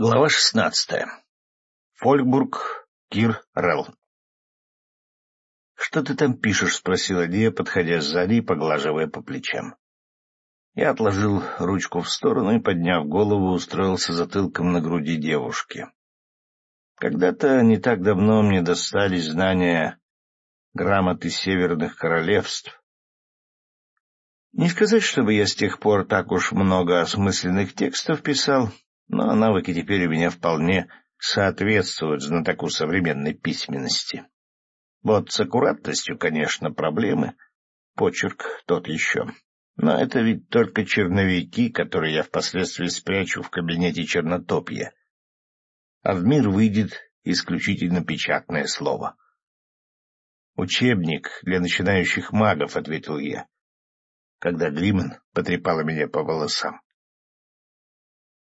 Глава шестнадцатая. Фолькбург, Кир, Релл. «Что ты там пишешь?» — спросила Дия, подходя сзади и поглаживая по плечам. Я отложил ручку в сторону и, подняв голову, устроился затылком на груди девушки. Когда-то не так давно мне достались знания грамоты северных королевств. Не сказать, чтобы я с тех пор так уж много осмысленных текстов писал, но навыки теперь у меня вполне соответствуют знатоку современной письменности. Вот с аккуратностью, конечно, проблемы, почерк тот еще. Но это ведь только черновики, которые я впоследствии спрячу в кабинете чернотопья. А в мир выйдет исключительно печатное слово. «Учебник для начинающих магов», — ответил я, когда Глимен потрепала меня по волосам.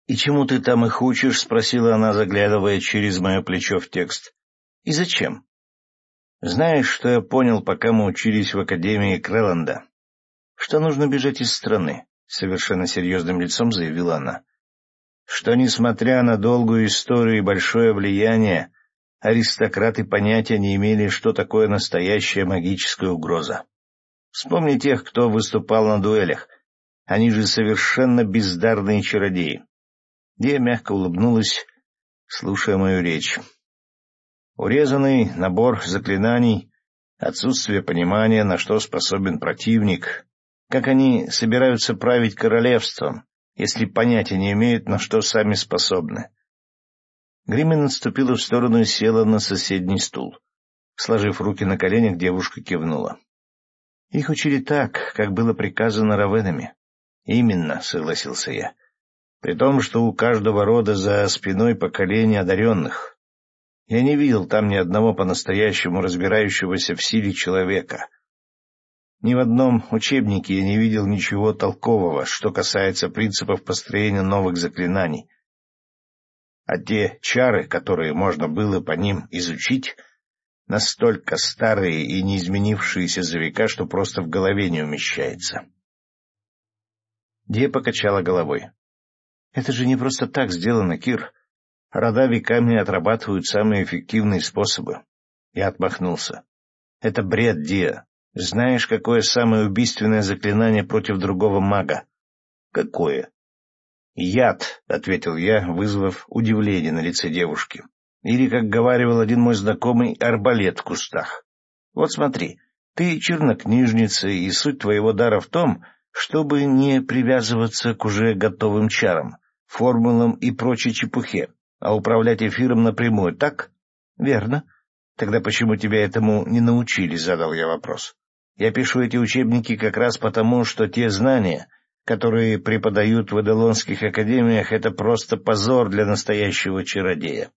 «И чему ты там их учишь?» — спросила она, заглядывая через мое плечо в текст. «И зачем?» «Знаешь, что я понял, пока мы учились в Академии Крэланда?» «Что нужно бежать из страны», — совершенно серьезным лицом заявила она. «Что, несмотря на долгую историю и большое влияние, аристократы понятия не имели, что такое настоящая магическая угроза. Вспомни тех, кто выступал на дуэлях. Они же совершенно бездарные чародеи. Дия мягко улыбнулась, слушая мою речь. Урезанный набор заклинаний, отсутствие понимания, на что способен противник, как они собираются править королевством, если понятия не имеют, на что сами способны. Гримин отступила в сторону и села на соседний стул. Сложив руки на коленях, девушка кивнула. Их учили так, как было приказано равенами. — Именно, — согласился я при том, что у каждого рода за спиной поколение одаренных. Я не видел там ни одного по-настоящему разбирающегося в силе человека. Ни в одном учебнике я не видел ничего толкового, что касается принципов построения новых заклинаний. А те чары, которые можно было по ним изучить, настолько старые и не изменившиеся за века, что просто в голове не умещается. Де покачала головой. Это же не просто так сделано, Кир. Рода веками отрабатывают самые эффективные способы. Я отмахнулся. Это бред, Диа. Знаешь, какое самое убийственное заклинание против другого мага? Какое? Яд, — ответил я, вызвав удивление на лице девушки. Или, как говаривал один мой знакомый, арбалет в кустах. Вот смотри, ты чернокнижница, и суть твоего дара в том, чтобы не привязываться к уже готовым чарам, формулам и прочей чепухе, а управлять эфиром напрямую, так? — Верно. Тогда почему тебя этому не научили, — задал я вопрос. Я пишу эти учебники как раз потому, что те знания, которые преподают в эдолонских академиях, это просто позор для настоящего чародея.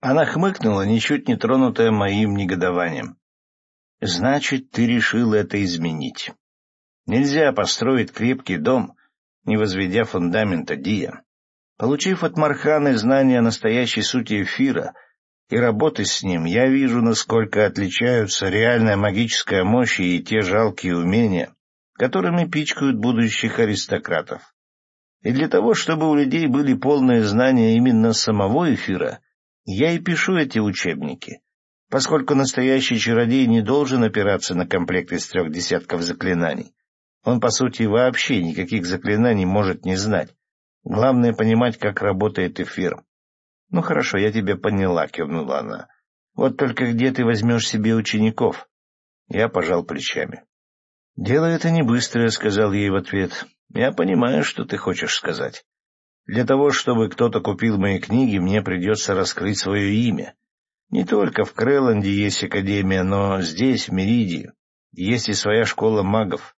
Она хмыкнула, ничуть не тронутая моим негодованием. — Значит, ты решил это изменить. Нельзя построить крепкий дом, не возведя фундамента Дия. Получив от Марханы знания о настоящей сути эфира и работы с ним, я вижу, насколько отличаются реальная магическая мощь и те жалкие умения, которыми пичкают будущих аристократов. И для того, чтобы у людей были полные знания именно самого эфира, я и пишу эти учебники, поскольку настоящий чародей не должен опираться на комплект из трех десятков заклинаний, он, по сути, вообще никаких заклинаний может не знать. Главное — понимать, как работает эфир. — Ну хорошо, я тебя поняла, — кивнула она. — Вот только где ты возьмешь себе учеников? Я пожал плечами. — Дело это не быстрое, — сказал ей в ответ. — Я понимаю, что ты хочешь сказать. Для того, чтобы кто-то купил мои книги, мне придется раскрыть свое имя. Не только в Крэланде есть академия, но здесь, в Меридии, есть и своя школа магов.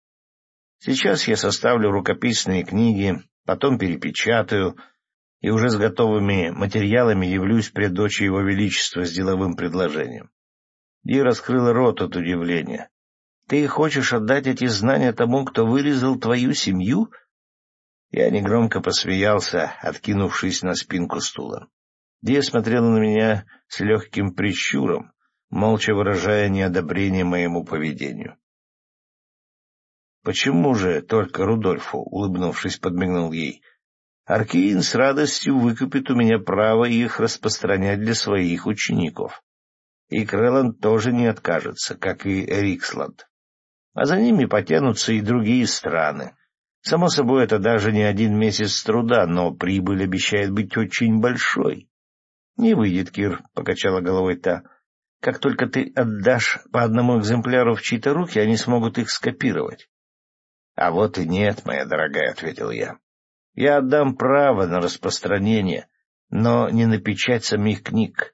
Сейчас я составлю рукописные книги, потом перепечатаю, и уже с готовыми материалами явлюсь пред дочь его величества с деловым предложением. Ди раскрыла рот от удивления. — Ты хочешь отдать эти знания тому, кто вырезал твою семью? Я негромко посмеялся, откинувшись на спинку стула. Ди смотрела на меня с легким прищуром, молча выражая неодобрение моему поведению. — Почему же только Рудольфу? — улыбнувшись, подмигнул ей. Аркиин с радостью выкупит у меня право их распространять для своих учеников. И Крэланд тоже не откажется, как и Риксланд. А за ними потянутся и другие страны. Само собой, это даже не один месяц труда, но прибыль обещает быть очень большой. — Не выйдет, Кир, — покачала головой та. — Как только ты отдашь по одному экземпляру в чьи-то руки, они смогут их скопировать. — А вот и нет, моя дорогая, — ответил я. Я отдам право на распространение, но не на печать самих книг.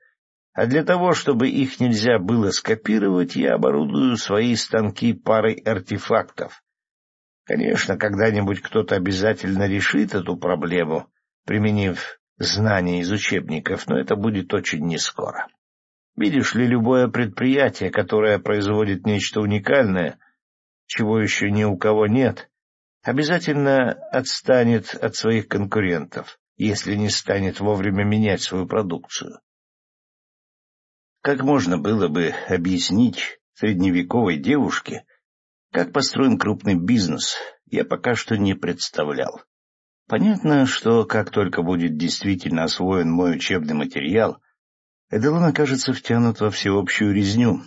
А для того, чтобы их нельзя было скопировать, я оборудую свои станки парой артефактов. Конечно, когда-нибудь кто-то обязательно решит эту проблему, применив знания из учебников, но это будет очень нескоро. Видишь ли, любое предприятие, которое производит нечто уникальное, чего еще ни у кого нет, обязательно отстанет от своих конкурентов, если не станет вовремя менять свою продукцию. Как можно было бы объяснить средневековой девушке, как построен крупный бизнес, я пока что не представлял. Понятно, что как только будет действительно освоен мой учебный материал, Эделон окажется втянут во всеобщую резню.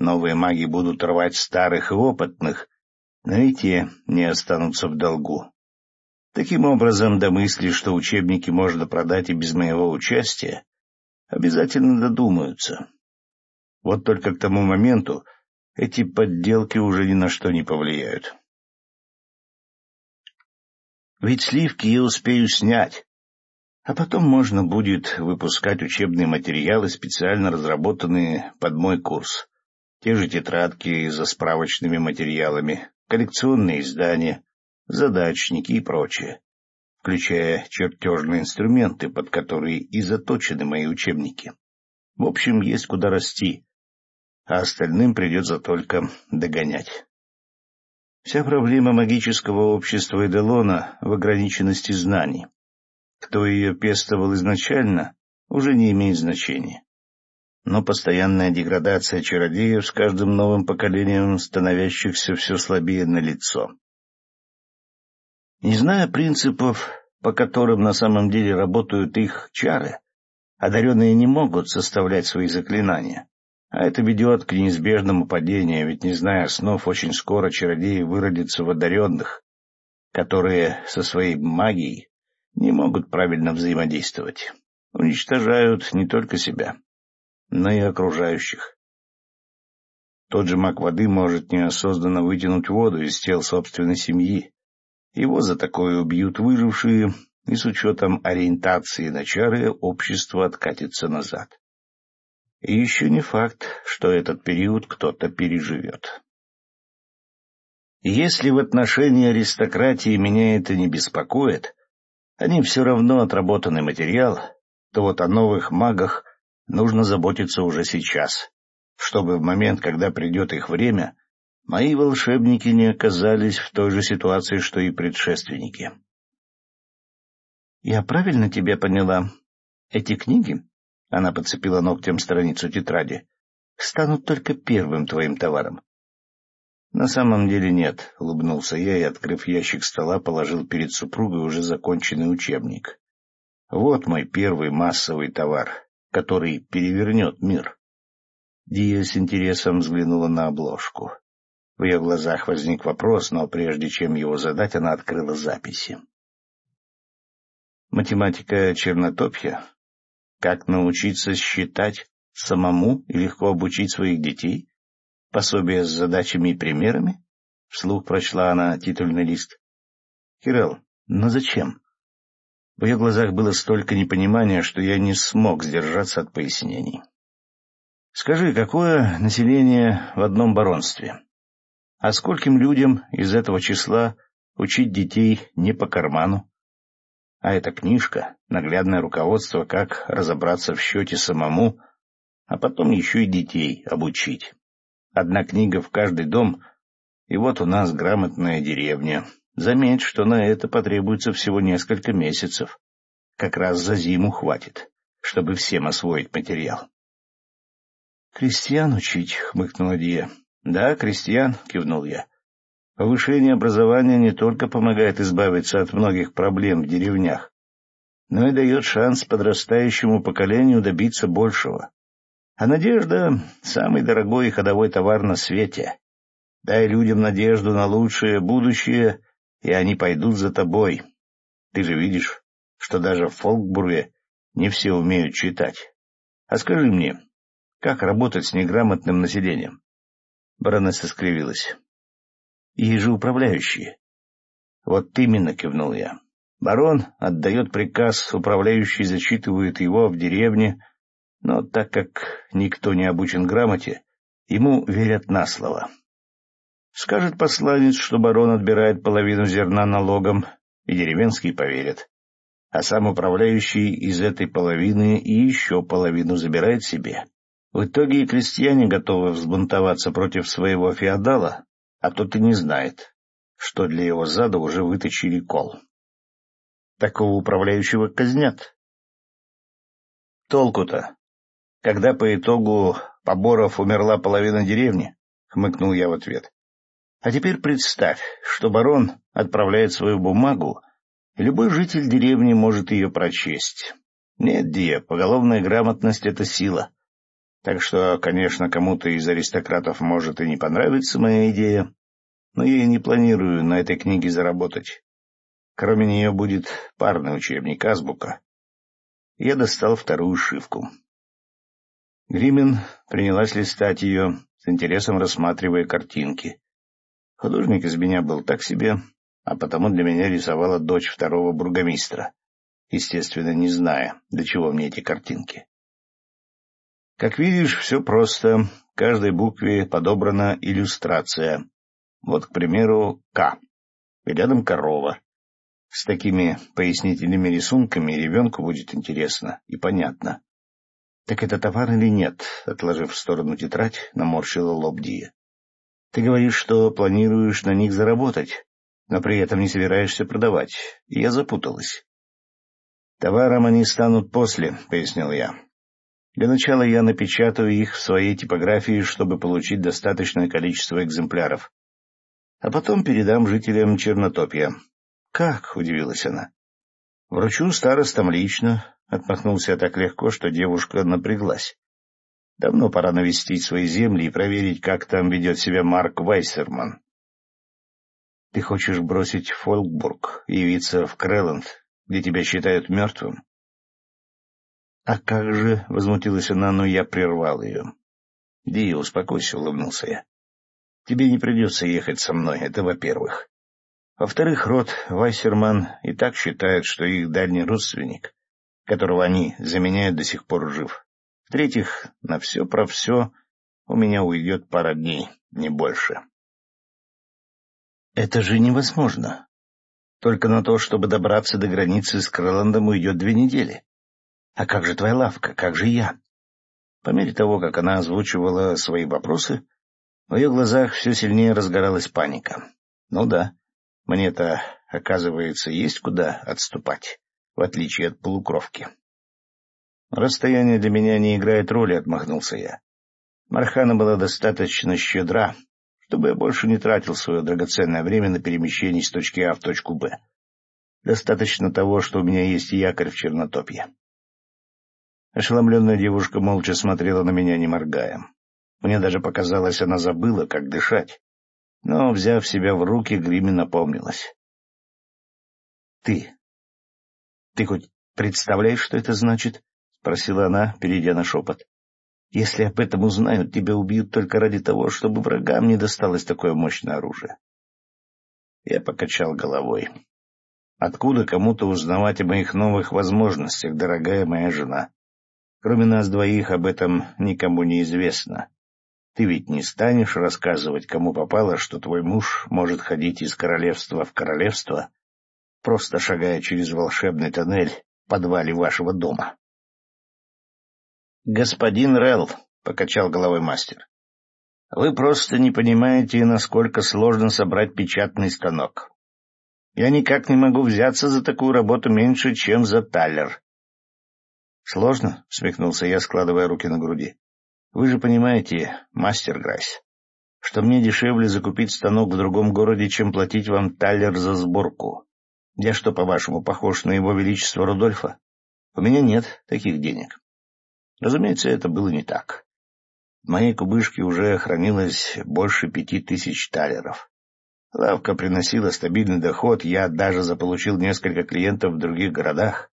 Новые маги будут рвать старых и опытных, но и те не останутся в долгу. Таким образом, до мысли, что учебники можно продать и без моего участия, обязательно додумаются. Вот только к тому моменту эти подделки уже ни на что не повлияют. Ведь сливки я успею снять, а потом можно будет выпускать учебные материалы, специально разработанные под мой курс. Те же тетрадки за справочными материалами, коллекционные издания, задачники и прочее, включая чертежные инструменты, под которые и заточены мои учебники. В общем, есть куда расти, а остальным придется только догонять. Вся проблема магического общества Эделона в ограниченности знаний. Кто ее пестовал изначально, уже не имеет значения но постоянная деградация чародеев с каждым новым поколением, становящихся все слабее на лицо. Не зная принципов, по которым на самом деле работают их чары, одаренные не могут составлять свои заклинания, а это ведет к неизбежному падению, ведь, не зная основ, очень скоро чародеи выродятся в одаренных, которые со своей магией не могут правильно взаимодействовать, уничтожают не только себя, но и окружающих. Тот же маг воды может неосознанно вытянуть воду из тел собственной семьи. Его за такое убьют выжившие, и с учетом ориентации на чары общество откатится назад. И еще не факт, что этот период кто-то переживет. Если в отношении аристократии меня это не беспокоит, они все равно отработанный материал, то вот о новых магах нужно заботиться уже сейчас, чтобы в момент, когда придет их время, мои волшебники не оказались в той же ситуации, что и предшественники. «Я правильно тебя поняла? Эти книги, — она подцепила ногтем страницу тетради, — станут только первым твоим товаром. «На самом деле нет», — улыбнулся я и, открыв ящик стола, положил перед супругой уже законченный учебник. «Вот мой первый массовый товар который перевернет мир. Дия с интересом взглянула на обложку. В ее глазах возник вопрос, но прежде чем его задать, она открыла записи. Математика чернотопья? Как научиться считать самому и легко обучить своих детей? Пособие с задачами и примерами? Вслух прочла она титульный лист. Кирилл, но зачем? В ее глазах было столько непонимания, что я не смог сдержаться от пояснений. «Скажи, какое население в одном баронстве? А скольким людям из этого числа учить детей не по карману? А эта книжка — наглядное руководство, как разобраться в счете самому, а потом еще и детей обучить. Одна книга в каждый дом, и вот у нас грамотная деревня, Заметь, что на это потребуется всего несколько месяцев. Как раз за зиму хватит, чтобы всем освоить материал. — Крестьян учить, — хмыкнула Дия. — Да, крестьян, — кивнул я. Повышение образования не только помогает избавиться от многих проблем в деревнях, но и дает шанс подрастающему поколению добиться большего. А надежда — самый дорогой и ходовой товар на свете. Дай людям надежду на лучшее будущее, и они пойдут за тобой. Ты же видишь, что даже в Фолкбурге не все умеют читать. А скажи мне, как работать с неграмотным населением? Баронесса скривилась. Же управляющие. Вот именно, кивнул я. Барон отдает приказ, управляющий зачитывает его в деревне, но так как никто не обучен грамоте, ему верят на слово. Скажет посланец, что барон отбирает половину зерна налогом, и деревенские поверят. А сам управляющий из этой половины и еще половину забирает себе. В итоге и крестьяне готовы взбунтоваться против своего феодала, а тот и не знает, что для его зада уже выточили кол. Такого управляющего казнят. Толку-то, когда по итогу поборов умерла половина деревни, — хмыкнул я в ответ. А теперь представь, что барон отправляет свою бумагу, и любой житель деревни может ее прочесть. Нет, Дия, поголовная грамотность — это сила. Так что, конечно, кому-то из аристократов может и не понравиться моя идея, но я и не планирую на этой книге заработать. Кроме нее будет парный учебник азбука. Я достал вторую шивку. Гримин принялась листать ее, с интересом рассматривая картинки. Художник из меня был так себе, а потому для меня рисовала дочь второго бургомистра, естественно, не зная, для чего мне эти картинки. Как видишь, все просто. Каждой букве подобрана иллюстрация. Вот, к примеру, «К». И рядом корова. С такими пояснительными рисунками ребенку будет интересно и понятно. — Так это товар или нет? — отложив в сторону тетрадь, наморщила лоб Дия. — Ты говоришь, что планируешь на них заработать, но при этом не собираешься продавать. Я запуталась. — Товаром они станут после, — пояснил я. Для начала я напечатаю их в своей типографии, чтобы получить достаточное количество экземпляров. А потом передам жителям Чернотопья. — Как? — удивилась она. — Вручу старостам лично, — отмахнулся так легко, что девушка напряглась. Давно пора навестить свои земли и проверить, как там ведет себя Марк Вайсерман. — Ты хочешь бросить Фолкбург и явиться в Крэланд, где тебя считают мертвым? — А как же, — возмутилась она, но я прервал ее. — Ди, успокойся, — улыбнулся я. — Тебе не придется ехать со мной, это во-первых. Во-вторых, род Вайсерман и так считает, что их дальний родственник, которого они заменяют, до сих пор жив. В-третьих, на все про все у меня уйдет пара дней, не больше. Это же невозможно. Только на то, чтобы добраться до границы с Крыландом, уйдет две недели. А как же твоя лавка, как же я? По мере того, как она озвучивала свои вопросы, в ее глазах все сильнее разгоралась паника. Ну да, мне-то, оказывается, есть куда отступать, в отличие от полукровки. Расстояние для меня не играет роли, — отмахнулся я. Мархана была достаточно щедра, чтобы я больше не тратил свое драгоценное время на перемещение с точки А в точку Б. Достаточно того, что у меня есть якорь в Чернотопье. Ошеломленная девушка молча смотрела на меня, не моргая. Мне даже показалось, она забыла, как дышать. Но, взяв себя в руки, Гриме напомнилась. — Ты... Ты хоть представляешь, что это значит? — спросила она, перейдя на шепот. — Если об этом узнают, тебя убьют только ради того, чтобы врагам не досталось такое мощное оружие. Я покачал головой. Откуда кому-то узнавать о моих новых возможностях, дорогая моя жена? Кроме нас двоих об этом никому не известно. Ты ведь не станешь рассказывать, кому попало, что твой муж может ходить из королевства в королевство, просто шагая через волшебный тоннель в подвале вашего дома. — Господин Релл, — покачал головой мастер, — вы просто не понимаете, насколько сложно собрать печатный станок. Я никак не могу взяться за такую работу меньше, чем за таллер. — Сложно? — смехнулся я, складывая руки на груди. Вы же понимаете, мастер Грайс, что мне дешевле закупить станок в другом городе, чем платить вам талер за сборку. Я что, по-вашему, похож на его величество Рудольфа? У меня нет таких денег. Разумеется, это было не так. В моей кубышке уже хранилось больше пяти тысяч талеров. Лавка приносила стабильный доход, я даже заполучил несколько клиентов в других городах.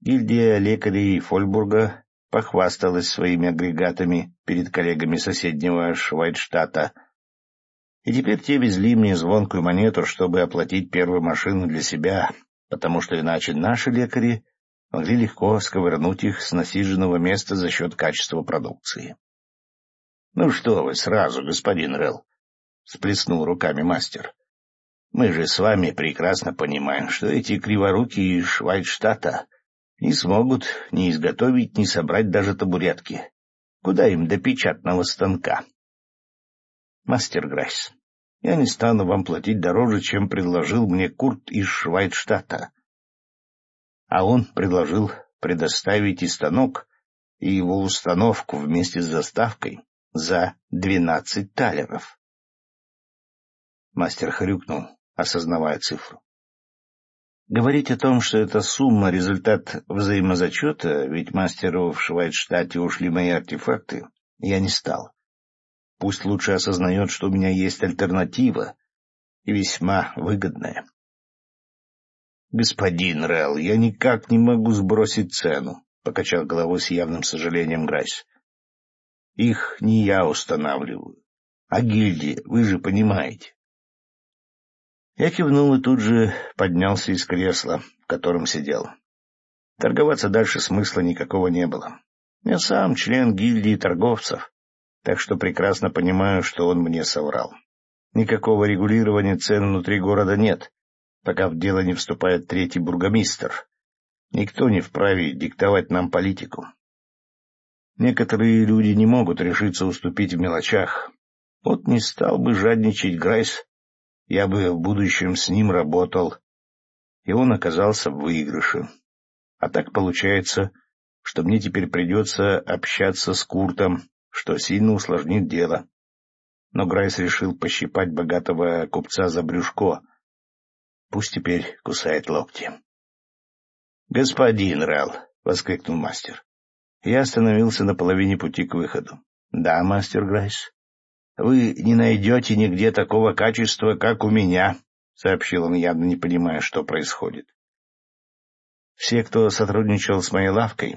Гильдия лекарей Фольбурга похвасталась своими агрегатами перед коллегами соседнего Швайдштата. И теперь те везли мне звонкую монету, чтобы оплатить первую машину для себя, потому что иначе наши лекари могли легко сковырнуть их с насиженного места за счет качества продукции. — Ну что вы сразу, господин Релл, — сплеснул руками мастер. — Мы же с вами прекрасно понимаем, что эти криворуки из Швайдштата не смогут ни изготовить, ни собрать даже табуретки. Куда им до печатного станка? — Мастер Грайс, я не стану вам платить дороже, чем предложил мне Курт из Швайдштата а он предложил предоставить и станок, и его установку вместе с заставкой за двенадцать талеров. Мастер хрюкнул, осознавая цифру. Говорить о том, что эта сумма — результат взаимозачета, ведь мастеру в Швайдштате ушли мои артефакты, я не стал. Пусть лучше осознает, что у меня есть альтернатива, и весьма выгодная. — Господин Релл, я никак не могу сбросить цену, — покачал головой с явным сожалением Грайс. — Их не я устанавливаю, а гильдия, вы же понимаете. Я кивнул и тут же поднялся из кресла, в котором сидел. Торговаться дальше смысла никакого не было. Я сам член гильдии торговцев, так что прекрасно понимаю, что он мне соврал. Никакого регулирования цен внутри города нет, пока в дело не вступает третий бургомистр. Никто не вправе диктовать нам политику. Некоторые люди не могут решиться уступить в мелочах. Вот не стал бы жадничать Грайс, я бы в будущем с ним работал, и он оказался в выигрыше. А так получается, что мне теперь придется общаться с Куртом, что сильно усложнит дело. Но Грайс решил пощипать богатого купца за брюшко — Пусть теперь кусает локти. — Господин Рал! — воскликнул мастер. Я остановился на половине пути к выходу. — Да, мастер Грайс. — Вы не найдете нигде такого качества, как у меня, — сообщил он, явно не понимая, что происходит. Все, кто сотрудничал с моей лавкой,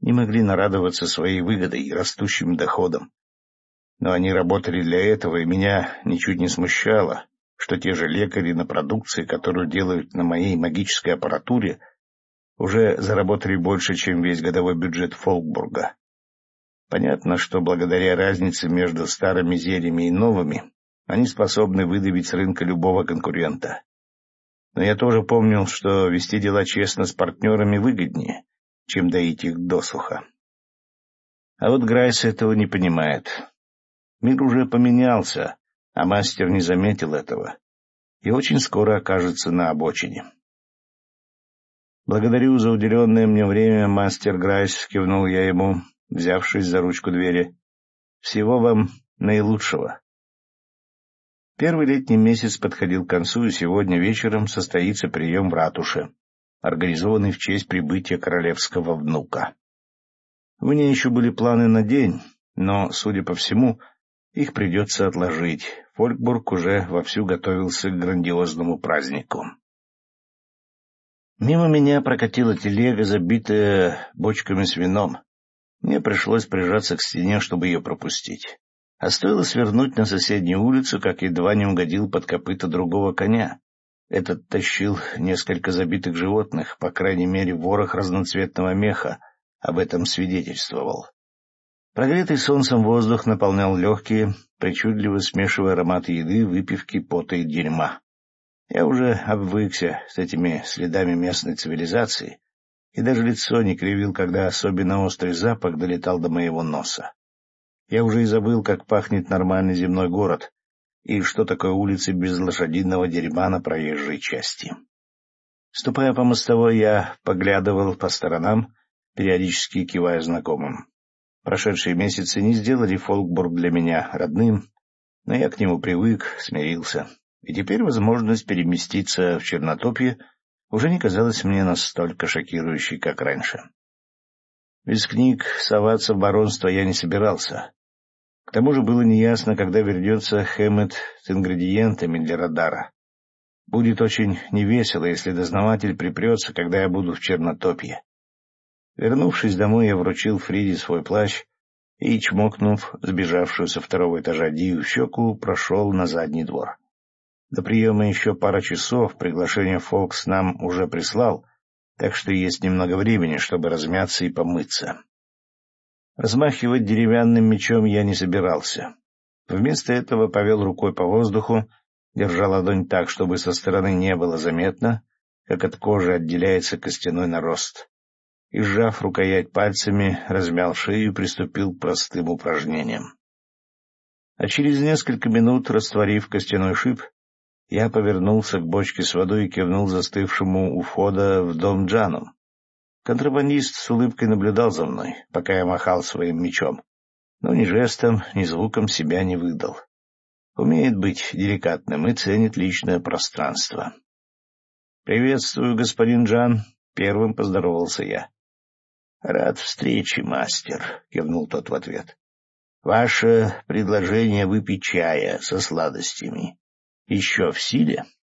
не могли нарадоваться своей выгодой и растущим доходом. Но они работали для этого, и меня ничуть не смущало, что те же лекари на продукции, которую делают на моей магической аппаратуре, уже заработали больше, чем весь годовой бюджет Фолкбурга. Понятно, что благодаря разнице между старыми зельями и новыми они способны выдавить с рынка любого конкурента. Но я тоже помнил, что вести дела честно с партнерами выгоднее, чем доить их досуха. А вот Грайс этого не понимает. Мир уже поменялся, а мастер не заметил этого и очень скоро окажется на обочине. «Благодарю за уделенное мне время, мастер Грайс», — кивнул я ему, взявшись за ручку двери. «Всего вам наилучшего». Первый летний месяц подходил к концу, и сегодня вечером состоится прием в ратуше, организованный в честь прибытия королевского внука. У меня еще были планы на день, но, судя по всему, их придется отложить. Фолькбург уже вовсю готовился к грандиозному празднику. Мимо меня прокатила телега, забитая бочками с вином. Мне пришлось прижаться к стене, чтобы ее пропустить. А стоило свернуть на соседнюю улицу, как едва не угодил под копыта другого коня. Этот тащил несколько забитых животных, по крайней мере, ворох разноцветного меха об этом свидетельствовал. Прогретый солнцем воздух наполнял легкие, причудливо смешивая аромат еды, выпивки, пота и дерьма. Я уже обвыкся с этими следами местной цивилизации, и даже лицо не кривил, когда особенно острый запах долетал до моего носа. Я уже и забыл, как пахнет нормальный земной город, и что такое улицы без лошадиного дерьма на проезжей части. Ступая по мостовой, я поглядывал по сторонам, периодически кивая знакомым. Прошедшие месяцы не сделали Фолкбург для меня родным, но я к нему привык, смирился. И теперь возможность переместиться в Чернотопье уже не казалась мне настолько шокирующей, как раньше. Без книг соваться в баронство я не собирался. К тому же было неясно, когда вернется Хэммет с ингредиентами для радара. Будет очень невесело, если дознаватель припрется, когда я буду в Чернотопье. Вернувшись домой, я вручил Фриде свой плащ и, чмокнув сбежавшую со второго этажа Дию щеку, прошел на задний двор. До приема еще пара часов, приглашение Фокс нам уже прислал, так что есть немного времени, чтобы размяться и помыться. Размахивать деревянным мечом я не собирался. Вместо этого повел рукой по воздуху, держа ладонь так, чтобы со стороны не было заметно, как от кожи отделяется костяной нарост. И, сжав рукоять пальцами, размял шею и приступил к простым упражнениям. А через несколько минут, растворив костяной шип, я повернулся к бочке с водой и кивнул застывшему у входа в дом Джану. Контрабандист с улыбкой наблюдал за мной, пока я махал своим мечом, но ни жестом, ни звуком себя не выдал. Умеет быть деликатным и ценит личное пространство. — Приветствую, господин Джан, — первым поздоровался я. — Рад встрече, мастер, — кивнул тот в ответ. — Ваше предложение выпить чая со сладостями еще в силе? —